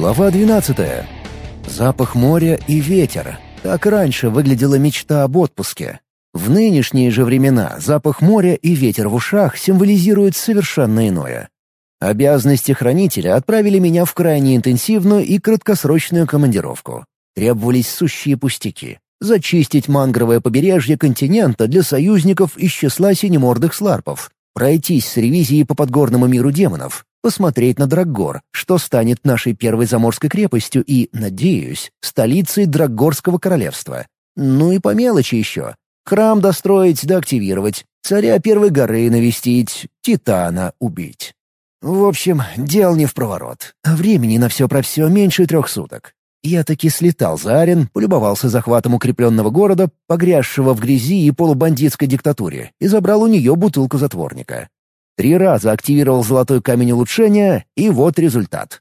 Глава 12. Запах моря и ветер. Так раньше выглядела мечта об отпуске. В нынешние же времена запах моря и ветер в ушах символизируют совершенно иное. Обязанности хранителя отправили меня в крайне интенсивную и краткосрочную командировку. Требовались сущие пустяки. Зачистить мангровое побережье континента для союзников из числа синемордых сларпов, пройтись с ревизией по подгорному миру демонов, посмотреть на Драггор, что станет нашей первой заморской крепостью и, надеюсь, столицей Драггорского королевства. Ну и по мелочи еще. Храм достроить да активировать, царя первой горы навестить, Титана убить. В общем, дел не в проворот. Времени на все про все меньше трех суток. Я таки слетал за Арен, полюбовался захватом укрепленного города, погрязшего в грязи и полубандитской диктатуре, и забрал у нее бутылку затворника. Три раза активировал золотой камень улучшения, и вот результат.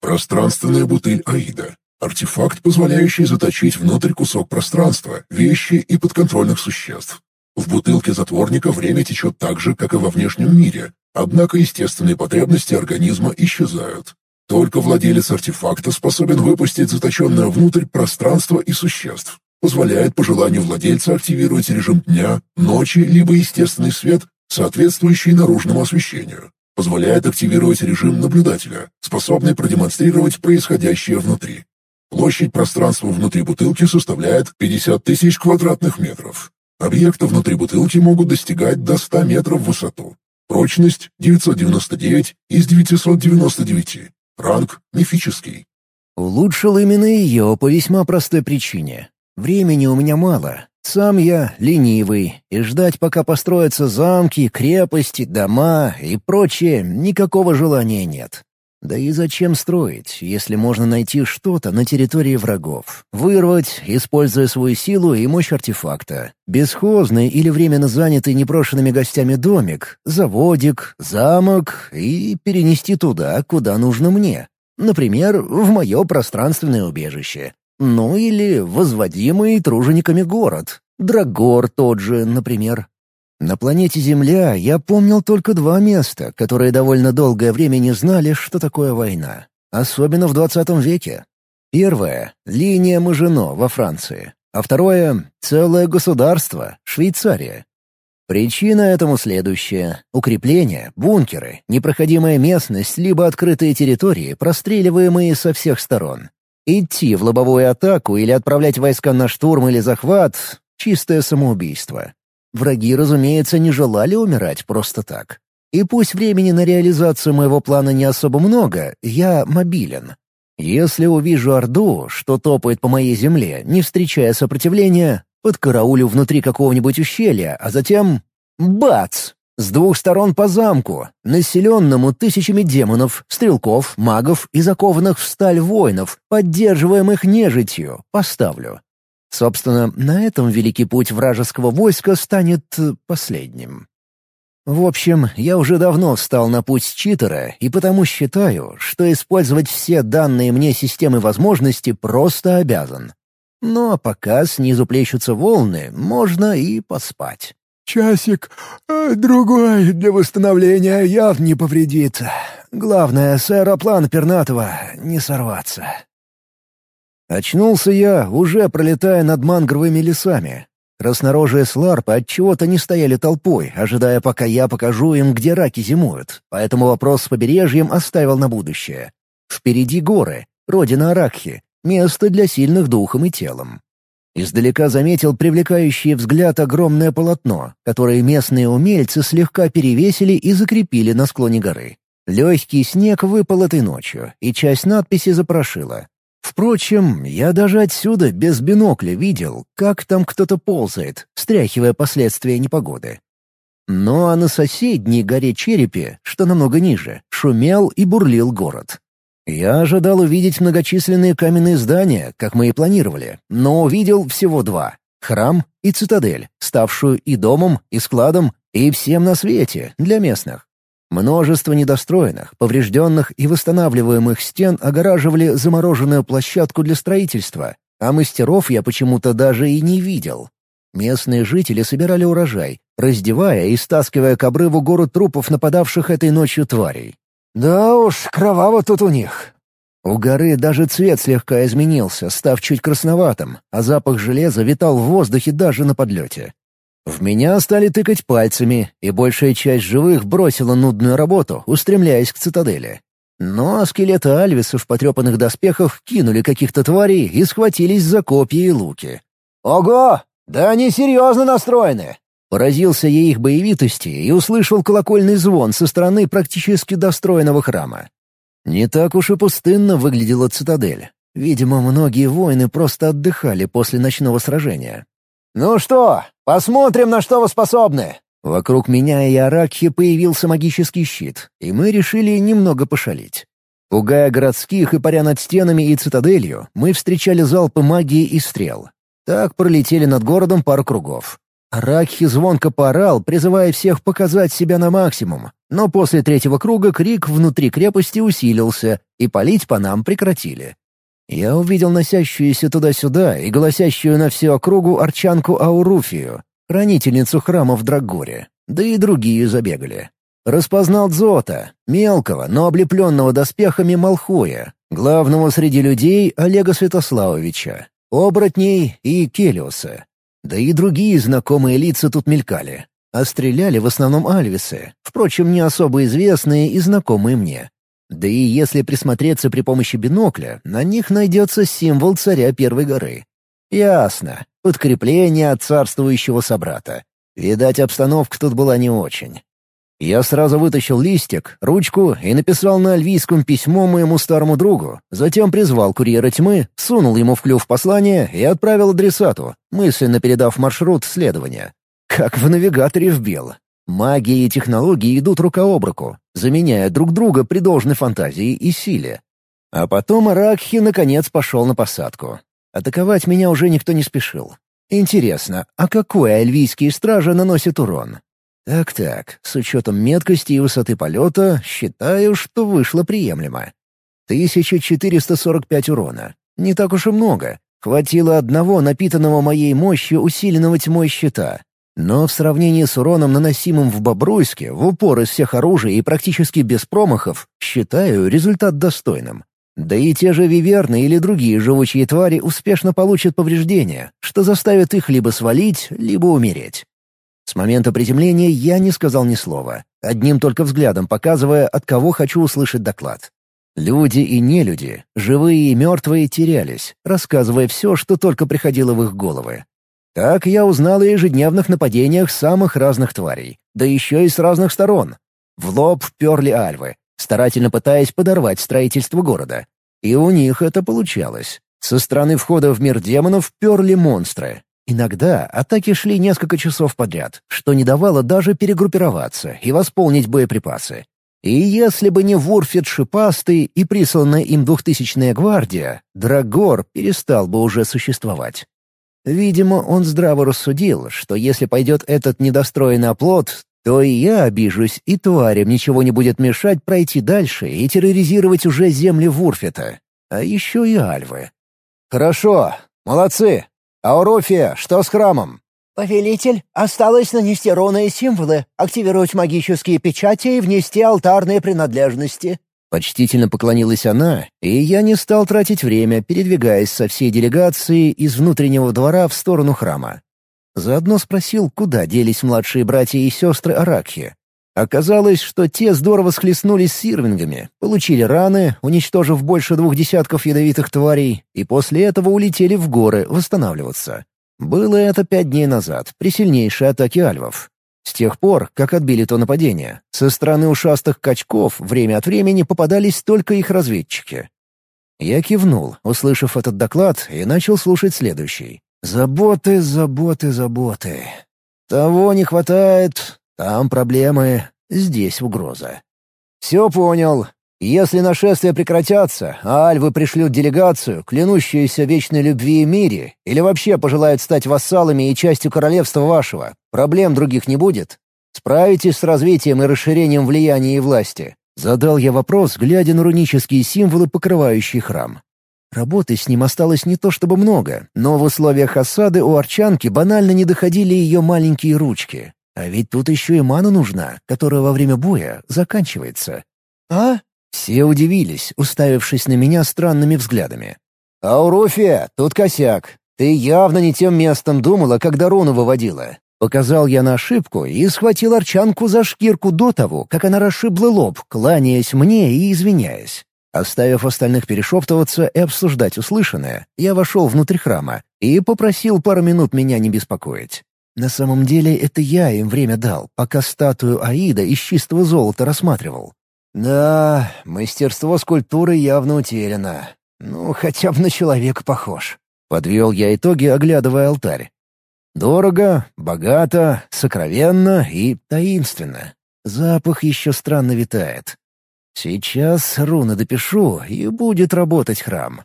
Пространственная бутыль Аида. Артефакт, позволяющий заточить внутрь кусок пространства, вещи и подконтрольных существ. В бутылке затворника время течет так же, как и во внешнем мире, однако естественные потребности организма исчезают. Только владелец артефакта способен выпустить заточенное внутрь пространство и существ. Позволяет по желанию владельца активировать режим дня, ночи либо естественный свет, соответствующий наружному освещению. Позволяет активировать режим наблюдателя, способный продемонстрировать происходящее внутри. Площадь пространства внутри бутылки составляет 50 тысяч квадратных метров. Объекты внутри бутылки могут достигать до 100 метров в высоту. Прочность 999 из 999. Ранг мифический. Улучшил именно ее по весьма простой причине. Времени у меня мало. Сам я ленивый, и ждать, пока построятся замки, крепости, дома и прочее, никакого желания нет. Да и зачем строить, если можно найти что-то на территории врагов? Вырвать, используя свою силу и мощь артефакта. Бесхозный или временно занятый непрошенными гостями домик, заводик, замок и перенести туда, куда нужно мне. Например, в мое пространственное убежище. Ну или возводимый тружениками город. Драгор тот же, например. На планете Земля я помнил только два места, которые довольно долгое время не знали, что такое война. Особенно в 20 веке. Первое — линия Мажино во Франции. А второе — целое государство — Швейцария. Причина этому следующая. Укрепления, бункеры, непроходимая местность либо открытые территории, простреливаемые со всех сторон. Идти в лобовую атаку или отправлять войска на штурм или захват — чистое самоубийство. Враги, разумеется, не желали умирать просто так. И пусть времени на реализацию моего плана не особо много, я мобилен. Если увижу Орду, что топает по моей земле, не встречая сопротивления, подкараулю внутри какого-нибудь ущелья, а затем... Бац! С двух сторон по замку, населенному тысячами демонов, стрелков, магов и закованных в сталь воинов, поддерживаемых нежитью, поставлю. Собственно, на этом великий путь вражеского войска станет э, последним. В общем, я уже давно встал на путь читера и потому считаю, что использовать все данные мне системы возможности просто обязан. А пока снизу плещутся волны, можно и поспать. «Часик, э, другой для восстановления явно не повредит. Главное, с аэроплана пернатого не сорваться». Очнулся я, уже пролетая над мангровыми лесами. Краснорожие сларпы отчего-то не стояли толпой, ожидая, пока я покажу им, где раки зимуют, поэтому вопрос с побережьем оставил на будущее. Впереди горы, родина Аракхи, место для сильных духом и телом. Издалека заметил привлекающий взгляд огромное полотно, которое местные умельцы слегка перевесили и закрепили на склоне горы. Легкий снег выпал этой ночью, и часть надписи запрошила. Впрочем, я даже отсюда без бинокля видел, как там кто-то ползает, стряхивая последствия непогоды. Ну а на соседней горе Черепе, что намного ниже, шумел и бурлил город. Я ожидал увидеть многочисленные каменные здания, как мы и планировали, но увидел всего два — храм и цитадель, ставшую и домом, и складом, и всем на свете для местных. Множество недостроенных, поврежденных и восстанавливаемых стен огораживали замороженную площадку для строительства, а мастеров я почему-то даже и не видел. Местные жители собирали урожай, раздевая и стаскивая к обрыву гору трупов нападавших этой ночью тварей. «Да уж, кроваво тут у них. У горы даже цвет слегка изменился, став чуть красноватым, а запах железа витал в воздухе даже на подлете. В меня стали тыкать пальцами, и большая часть живых бросила нудную работу, устремляясь к цитадели. Но скелеты Альвиса в потрепанных доспехах кинули каких-то тварей и схватились за копья и луки. «Ого! Да они серьезно настроены!» Поразился я их боевитости и услышал колокольный звон со стороны практически достроенного храма. Не так уж и пустынно выглядела цитадель. Видимо, многие воины просто отдыхали после ночного сражения. «Ну что, посмотрим, на что вы способны!» Вокруг меня и Аракхи появился магический щит, и мы решили немного пошалить. Пугая городских и паря над стенами и цитаделью, мы встречали залпы магии и стрел. Так пролетели над городом пару кругов. Ракхи звонко поорал, призывая всех показать себя на максимум, но после третьего круга крик внутри крепости усилился, и палить по нам прекратили. Я увидел носящуюся туда-сюда и голосящую на всю округу арчанку Ауруфию, хранительницу храма в Драгоре, да и другие забегали. Распознал Дзота, мелкого, но облепленного доспехами Малхоя, главного среди людей Олега Святославовича, оборотней и Келиуса. Да и другие знакомые лица тут мелькали. А стреляли в основном альвисы, впрочем, не особо известные и знакомые мне. Да и если присмотреться при помощи бинокля, на них найдется символ царя Первой горы. Ясно. Подкрепление от царствующего собрата. Видать, обстановка тут была не очень. Я сразу вытащил листик, ручку и написал на альвийском письмо моему старому другу, затем призвал курьера тьмы, сунул ему в клюв послание и отправил адресату, мысленно передав маршрут следования. Как в навигаторе вбил. Магия и технологии идут рука об руку, заменяя друг друга при должной фантазии и силе. А потом Аракхи наконец пошел на посадку. Атаковать меня уже никто не спешил. Интересно, а какой альвийские стражи наносят урон? Так-так, с учетом меткости и высоты полета, считаю, что вышло приемлемо. 1445 урона. Не так уж и много. Хватило одного напитанного моей мощью усиленного тьмой щита. Но в сравнении с уроном, наносимым в Бобруйске, в упор из всех оружий и практически без промахов, считаю результат достойным. Да и те же виверны или другие живучие твари успешно получат повреждения, что заставит их либо свалить, либо умереть. С момента приземления я не сказал ни слова, одним только взглядом показывая, от кого хочу услышать доклад. Люди и нелюди, живые и мертвые, терялись, рассказывая все, что только приходило в их головы. Так я узнал о ежедневных нападениях самых разных тварей, да еще и с разных сторон. В лоб перли альвы, старательно пытаясь подорвать строительство города. И у них это получалось. Со стороны входа в мир демонов перли монстры, Иногда атаки шли несколько часов подряд, что не давало даже перегруппироваться и восполнить боеприпасы. И если бы не Вурфит Шипастый и присланная им двухтысячная гвардия, Драгор перестал бы уже существовать. Видимо, он здраво рассудил, что если пойдет этот недостроенный оплот, то и я обижусь, и тварям ничего не будет мешать пройти дальше и терроризировать уже земли Вурфита. А еще и Альвы. «Хорошо, молодцы!» «Аурофия, что с храмом?» «Повелитель, осталось нанести руны и символы, активировать магические печати и внести алтарные принадлежности». Почтительно поклонилась она, и я не стал тратить время, передвигаясь со всей делегацией из внутреннего двора в сторону храма. Заодно спросил, куда делись младшие братья и сестры Аракхи. Оказалось, что те здорово схлестнулись с ирвингами, получили раны, уничтожив больше двух десятков ядовитых тварей, и после этого улетели в горы восстанавливаться. Было это пять дней назад, при сильнейшей атаке альвов. С тех пор, как отбили то нападение, со стороны ушастых качков время от времени попадались только их разведчики. Я кивнул, услышав этот доклад, и начал слушать следующий. «Заботы, заботы, заботы. Того не хватает, там проблемы, здесь угроза. Все понял. Если нашествия прекратятся, а альвы пришлют делегацию, клянущуюся вечной любви и мире, или вообще пожелают стать вассалами и частью королевства вашего, проблем других не будет? Справитесь с развитием и расширением влияния и власти? Задал я вопрос, глядя на рунические символы, покрывающие храм. Работы с ним осталось не то чтобы много, но в условиях осады у арчанки банально не доходили ее маленькие ручки. А ведь тут еще и мана нужна, которая во время боя заканчивается. «А? Все удивились, уставившись на меня странными взглядами. «Ауруфия, тут косяк. Ты явно не тем местом думала, когда руну выводила. Показал я на ошибку и схватил Арчанку за шкирку до того, как она расшибла лоб, кланяясь мне и извиняясь. Оставив остальных перешептываться и обсуждать услышанное, я вошел внутрь храма и попросил пару минут меня не беспокоить. На самом деле это я им время дал, пока статую Аида из чистого золота рассматривал. Да, мастерство скульптуры явно утеряно. Ну, хотя бы на человека похож. Подвел я итоги, оглядывая алтарь. Дорого, богато, сокровенно и таинственно. Запах еще странно витает. Сейчас руны допишу, и будет работать храм.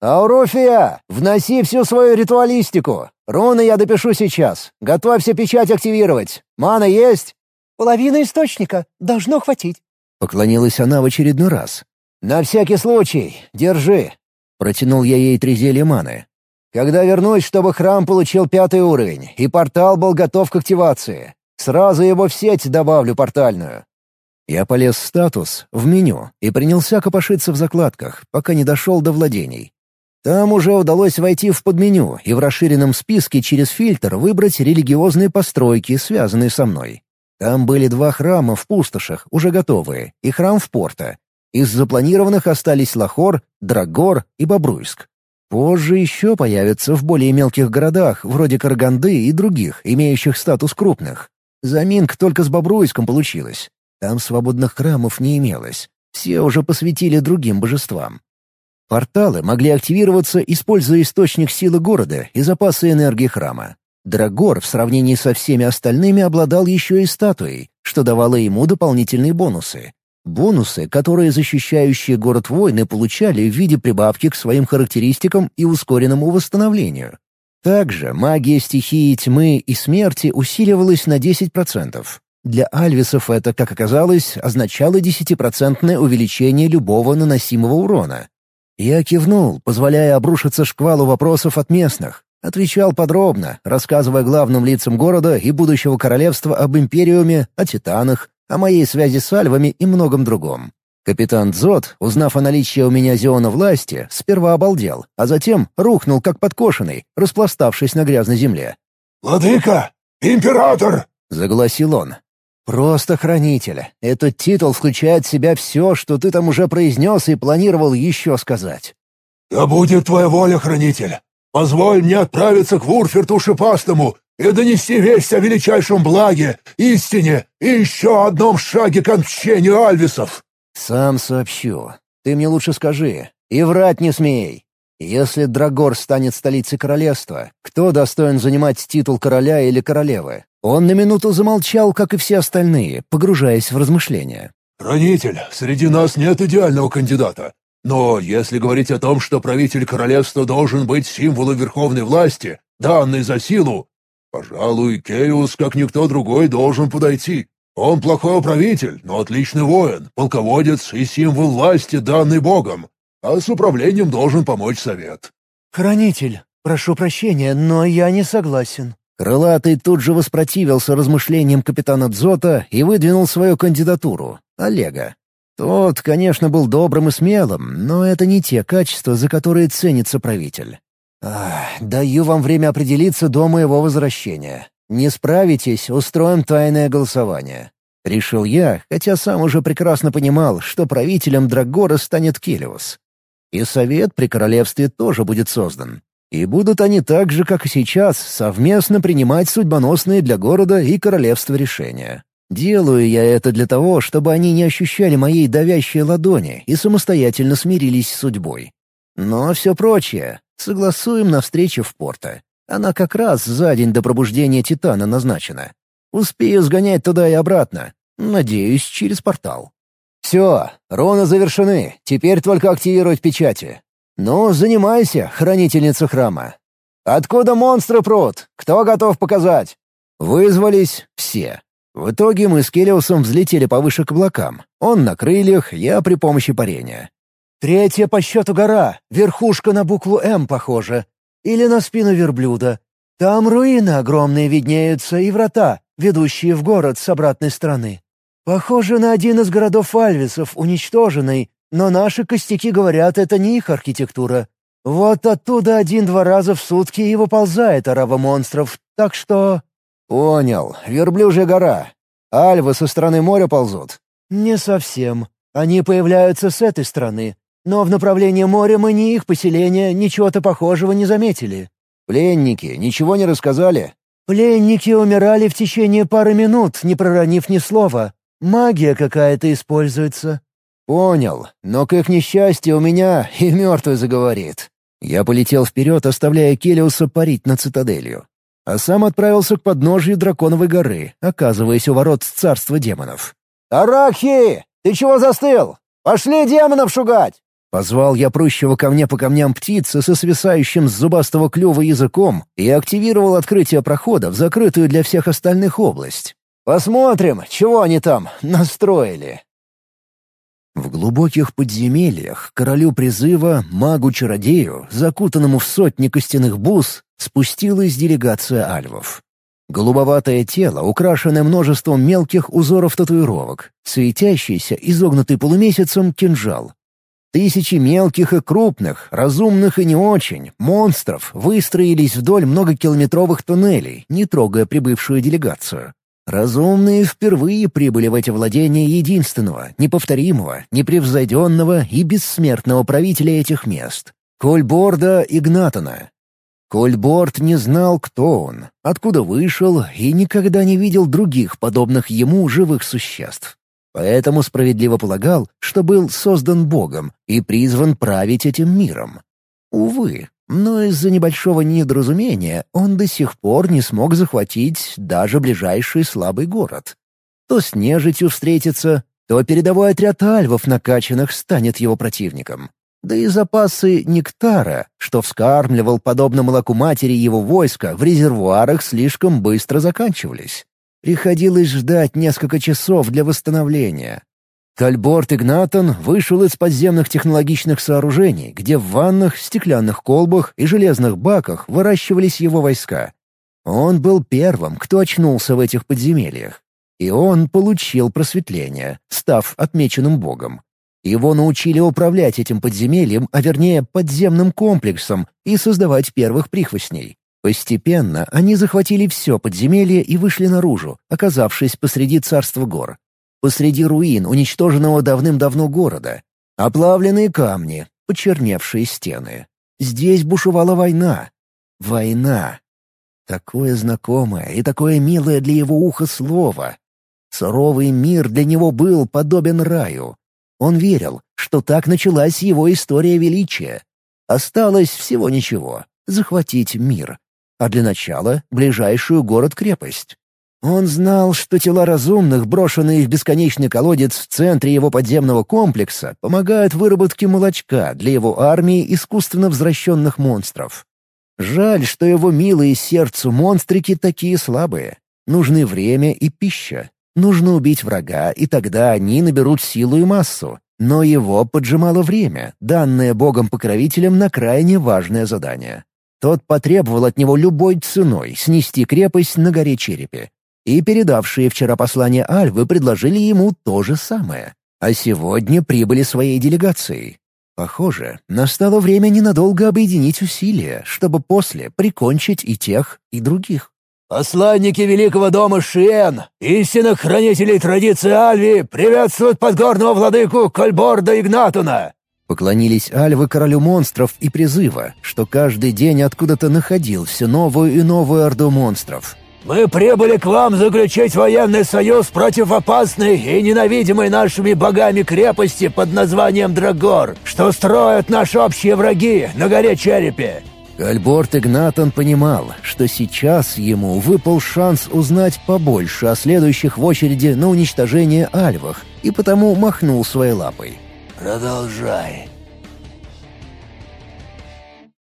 «Аурофия, вноси всю свою ритуалистику. Руны я допишу сейчас. Готовься печать активировать. Мана есть?» «Половина источника. Должно хватить». Поклонилась она в очередной раз. «На всякий случай. Держи». Протянул я ей три зелья маны. Когда вернусь, чтобы храм получил пятый уровень, и портал был готов к активации. Сразу его в сеть добавлю портальную. Я полез в статус, в меню, и принялся копошиться в закладках, пока не дошел до владений. Там уже удалось войти в подменю и в расширенном списке через фильтр выбрать религиозные постройки, связанные со мной. Там были два храма в пустошах, уже готовые, и храм в порта. Из запланированных остались Лахор, Драгор и Бобруйск. Позже еще появятся в более мелких городах, вроде Караганды и других, имеющих статус крупных. Заминка только с Бобруйском получилась. Там свободных храмов не имелось. Все уже посвятили другим божествам. Порталы могли активироваться, используя источник силы города и запасы энергии храма. Драгор в сравнении со всеми остальными обладал еще и статуей, что давало ему дополнительные бонусы. Бонусы, которые защищающие город войны получали в виде прибавки к своим характеристикам и ускоренному восстановлению. Также магия стихии тьмы и смерти усиливалась на 10%. Для альвисов это, как оказалось, означало 10% увеличение любого наносимого урона. Я кивнул, позволяя обрушиться шквалу вопросов от местных. Отвечал подробно, рассказывая главным лицам города и будущего королевства об Империуме, о Титанах, о моей связи с альвами и многом другом. Капитан Дзот, узнав о наличии у меня зиона власти, сперва обалдел, а затем рухнул как подкошенный, распластавшись на грязной земле. «Владыка! Император!» — загласил он. «Просто хранитель. Этот титул включает в себя все, что ты там уже произнес и планировал еще сказать». «Да будет твоя воля, хранитель! Позволь мне отправиться к Вурферту Шипастому и донести весть о величайшем благе, истине и еще одном шаге к отмщению Альвисов!» «Сам сообщу. Ты мне лучше скажи. И врать не смей. Если Драгор станет столицей королевства, кто достоин занимать титул короля или королевы?» Он на минуту замолчал, как и все остальные, погружаясь в размышления. «Хранитель, среди нас нет идеального кандидата. Но если говорить о том, что правитель королевства должен быть символом верховной власти, данной за силу, Пожалуй, Кеус, как никто другой, должен подойти. Он плохой правитель, но отличный воин, полководец и символ власти, данный Богом. А с управлением должен помочь совет. «Хранитель, прошу прощения, но я не согласен». Крылатый тут же воспротивился размышлениям капитана Дзота и выдвинул свою кандидатуру — Олега. Тот, конечно, был добрым и смелым, но это не те качества, за которые ценится правитель. Ах, «Даю вам время определиться до моего возвращения. Не справитесь, устроим тайное голосование». Решил я, хотя сам уже прекрасно понимал, что правителем Драгора станет Келиус. И совет при королевстве тоже будет создан. И будут они так же, как и сейчас, совместно принимать судьбоносные для города и королевства решения. Делаю я это для того, чтобы они не ощущали моей давящей ладони и самостоятельно смирились с судьбой. Но все прочее согласуем на встречу в порто. Она как раз за день до пробуждения Титана назначена. Успею сгонять туда и обратно. Надеюсь, через портал. Все, руны завершены. Теперь только активировать печати. Ну, занимайся, хранительница храма. Откуда монстры прут? Кто готов показать? Вызвались все. В итоге мы с Келиусом взлетели повыше к облакам. Он на крыльях, я при помощи парения. Третья по счету гора, верхушка на букву «М» похожа. Или на спину верблюда. Там руины огромные виднеются и врата, ведущие в город с обратной стороны. «Похоже на один из городов Альвисов, уничтоженный, но наши костяки говорят, это не их архитектура. Вот оттуда один-два раза в сутки и выползает орава монстров, так что...» «Понял. Верблюжья гора. Альвы со стороны моря ползут?» «Не совсем. Они появляются с этой стороны. Но в направлении моря мы ни их поселения, ничего-то похожего не заметили». «Пленники ничего не рассказали?» «Пленники умирали в течение пары минут, не проронив ни слова. Магия какая-то используется». «Понял. Но к их несчастью у меня и мертвый заговорит». Я полетел вперед, оставляя Келиуса парить над цитаделью. А сам отправился к подножью Драконовой горы, оказываясь у ворот царства демонов. «Арахи! Ты чего застыл? Пошли демонов шугать!» Позвал я прущего ко мне по камням птицы со свисающим с зубастого клюва языком и активировал открытие прохода в закрытую для всех остальных область. «Посмотрим, чего они там настроили». В глубоких подземельях королю призыва, магу-чародею, закутанному в сотни костяных бус, спустилась делегация альвов. Голубоватое тело, украшенное множеством мелких узоров татуировок, светящийся, изогнутый полумесяцем кинжал. Тысячи мелких и крупных, разумных и не очень, монстров выстроились вдоль многокилометровых туннелей, не трогая прибывшую делегацию. Разумные впервые прибыли в эти владения единственного, неповторимого, непревзойденного и бессмертного правителя этих мест — Кольборда Игнатона. Кольборд не знал, кто он, откуда вышел и никогда не видел других подобных ему живых существ. Поэтому справедливо полагал, что был создан Богом и призван править этим миром. Увы, но из-за небольшого недоразумения он до сих пор не смог захватить даже ближайший слабый город. То с нежитью встретится, то передовой отряд альвов накачанных станет его противником. Да и запасы нектара, что вскармливал подобно молоку матери его войска, в резервуарах слишком быстро заканчивались. Приходилось ждать несколько часов для восстановления, Кальборт Игнатон вышел из подземных технологичных сооружений, где в ваннах, стеклянных колбах и железных баках выращивались его войска. Он был первым, кто очнулся в этих подземельях. И он получил просветление, став отмеченным богом. Его научили управлять этим подземельем, а вернее подземным комплексом, и создавать первых прихвостней. Постепенно они захватили все подземелье и вышли наружу, оказавшись посреди царства гор посреди руин уничтоженного давным-давно города. Оплавленные камни, почерневшие стены. Здесь бушевала война. Война. Такое знакомое и такое милое для его уха слово. Суровый мир для него был подобен раю. Он верил, что так началась его история величия. Осталось всего ничего — захватить мир. А для начала — ближайшую город-крепость. Он знал, что тела разумных, брошенные в бесконечный колодец в центре его подземного комплекса, помогают выработке молочка для его армии искусственно возвращенных монстров. Жаль, что его милые сердцу монстрики такие слабые. Нужны время и пища. Нужно убить врага, и тогда они наберут силу и массу. Но его поджимало время, данное богом-покровителем на крайне важное задание. Тот потребовал от него любой ценой снести крепость на горе Черепе, и передавшие вчера послание Альвы предложили ему то же самое. А сегодня прибыли своей делегацией. Похоже, настало время ненадолго объединить усилия, чтобы после прикончить и тех, и других. «Посланники Великого дома Шиен, истинных хранителей традиции Альви, приветствуют подгорного владыку Кольборда Игнатуна!» Поклонились Альвы королю монстров и призыва, что каждый день откуда-то находил все новую и новую орду монстров — мы прибыли к вам заключить военный союз против опасной и ненавидимой нашими богами крепости под названием Драгор, что строят наши общие враги на горе Черепе». Альборт Игнатон понимал, что сейчас ему выпал шанс узнать побольше о следующих в очереди на уничтожение альвах, и потому махнул своей лапой. «Продолжай.